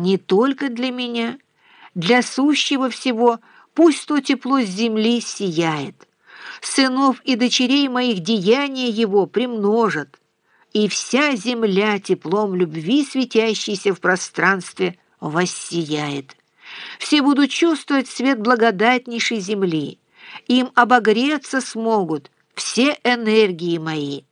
не только для меня, для сущего всего, пусть то тепло с земли сияет. Сынов и дочерей моих деяния его примножат, и вся земля теплом любви, светящейся в пространстве, воссияет. Все будут чувствовать свет благодатнейшей земли, им обогреться смогут все энергии мои.